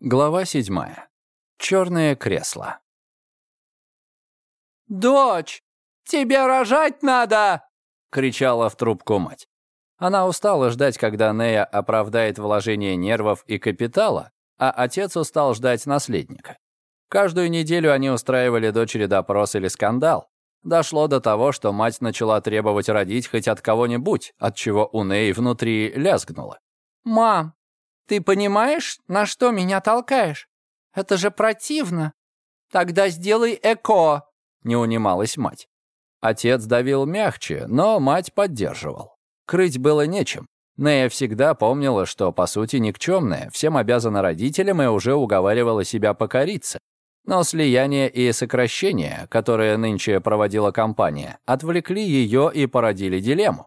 Глава седьмая. Черное кресло. «Дочь, тебе рожать надо!» — кричала в трубку мать. Она устала ждать, когда Нея оправдает вложение нервов и капитала, а отец устал ждать наследника. Каждую неделю они устраивали дочери допрос или скандал. Дошло до того, что мать начала требовать родить хоть от кого-нибудь, от чего у Неи внутри лязгнуло. «Мам, ты понимаешь, на что меня толкаешь? Это же противно. Тогда сделай эко, не унималась мать. Отец давил мягче, но мать поддерживал. Крыть было нечем. Нея всегда помнила, что, по сути, никчемная, всем обязана родителям и уже уговаривала себя покориться. Но слияние и сокращение, которое нынче проводила компания, отвлекли ее и породили дилемму.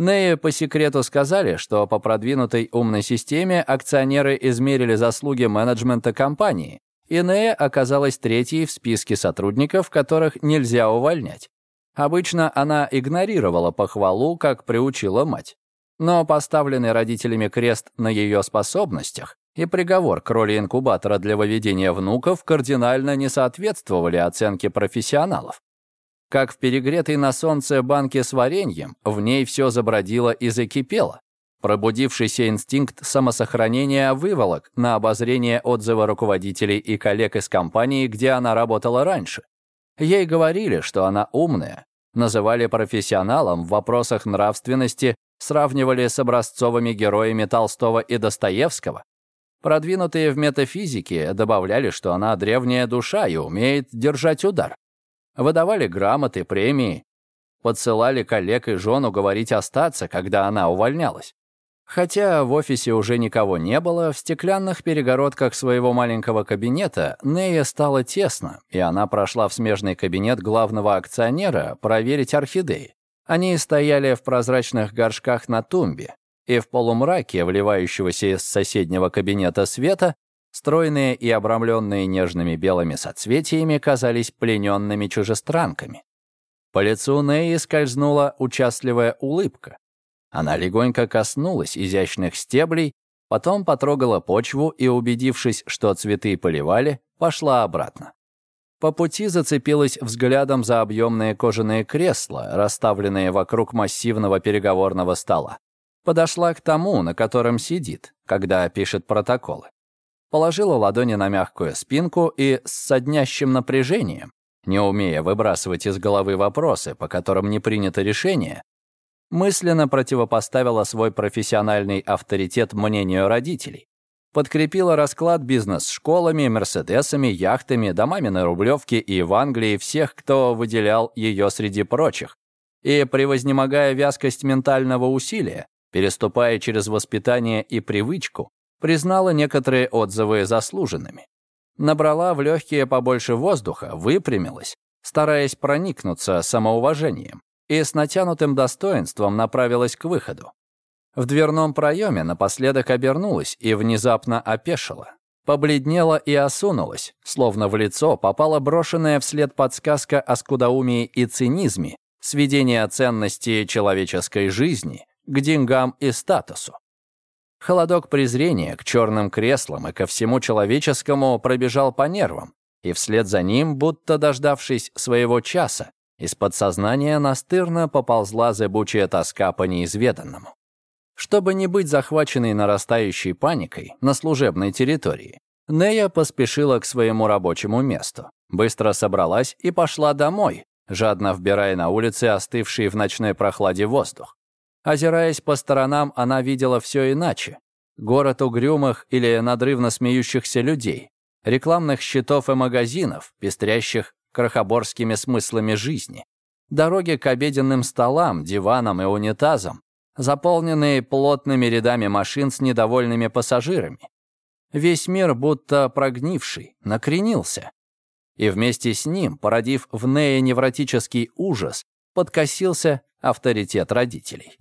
Нея по секрету сказали, что по продвинутой умной системе акционеры измерили заслуги менеджмента компании, и Нея оказалась третьей в списке сотрудников, которых нельзя увольнять. Обычно она игнорировала похвалу, как приучила мать. Но поставленный родителями крест на ее способностях и приговор к роли инкубатора для выведения внуков кардинально не соответствовали оценке профессионалов. Как в перегретой на солнце банке с вареньем, в ней все забродило и закипело. Пробудившийся инстинкт самосохранения выволок на обозрение отзывы руководителей и коллег из компании, где она работала раньше. Ей говорили, что она умная, называли профессионалом в вопросах нравственности, сравнивали с образцовыми героями Толстого и Достоевского. Продвинутые в метафизике добавляли, что она древняя душа и умеет держать удар выдавали грамоты, премии, подсылали коллег и жену говорить остаться, когда она увольнялась. Хотя в офисе уже никого не было, в стеклянных перегородках своего маленького кабинета Нея стало тесно, и она прошла в смежный кабинет главного акционера проверить орхидеи. Они стояли в прозрачных горшках на тумбе, и в полумраке, вливающегося из соседнего кабинета света, Стройные и обрамленные нежными белыми соцветиями казались плененными чужестранками. По лицу Неи скользнула участливая улыбка. Она легонько коснулась изящных стеблей, потом потрогала почву и, убедившись, что цветы поливали, пошла обратно. По пути зацепилась взглядом за объемные кожаные кресла, расставленные вокруг массивного переговорного стола. Подошла к тому, на котором сидит, когда пишет протоколы положила ладони на мягкую спинку и с соднящим напряжением, не умея выбрасывать из головы вопросы, по которым не принято решение, мысленно противопоставила свой профессиональный авторитет мнению родителей. Подкрепила расклад бизнес-школами, мерседесами, яхтами, домами на Рублевке и в Англии всех, кто выделял ее среди прочих. И, превознемогая вязкость ментального усилия, переступая через воспитание и привычку, признала некоторые отзывы заслуженными. Набрала в легкие побольше воздуха, выпрямилась, стараясь проникнуться самоуважением, и с натянутым достоинством направилась к выходу. В дверном проеме напоследок обернулась и внезапно опешила. Побледнела и осунулась, словно в лицо попала брошенная вслед подсказка о скудоумии и цинизме, сведение ценности человеческой жизни к деньгам и статусу. Холодок презрения к черным креслам и ко всему человеческому пробежал по нервам, и вслед за ним, будто дождавшись своего часа, из подсознания настырно поползла зыбучая тоска по неизведанному. Чтобы не быть захваченной нарастающей паникой на служебной территории, Нея поспешила к своему рабочему месту, быстро собралась и пошла домой, жадно вбирая на улице остывший в ночной прохладе воздух. Озираясь по сторонам, она видела все иначе. Город угрюмых или надрывно смеющихся людей, рекламных щитов и магазинов, пестрящих крохоборскими смыслами жизни, дороги к обеденным столам, диванам и унитазам, заполненные плотными рядами машин с недовольными пассажирами. Весь мир, будто прогнивший, накренился. И вместе с ним, породив в Нее невротический ужас, подкосился авторитет родителей.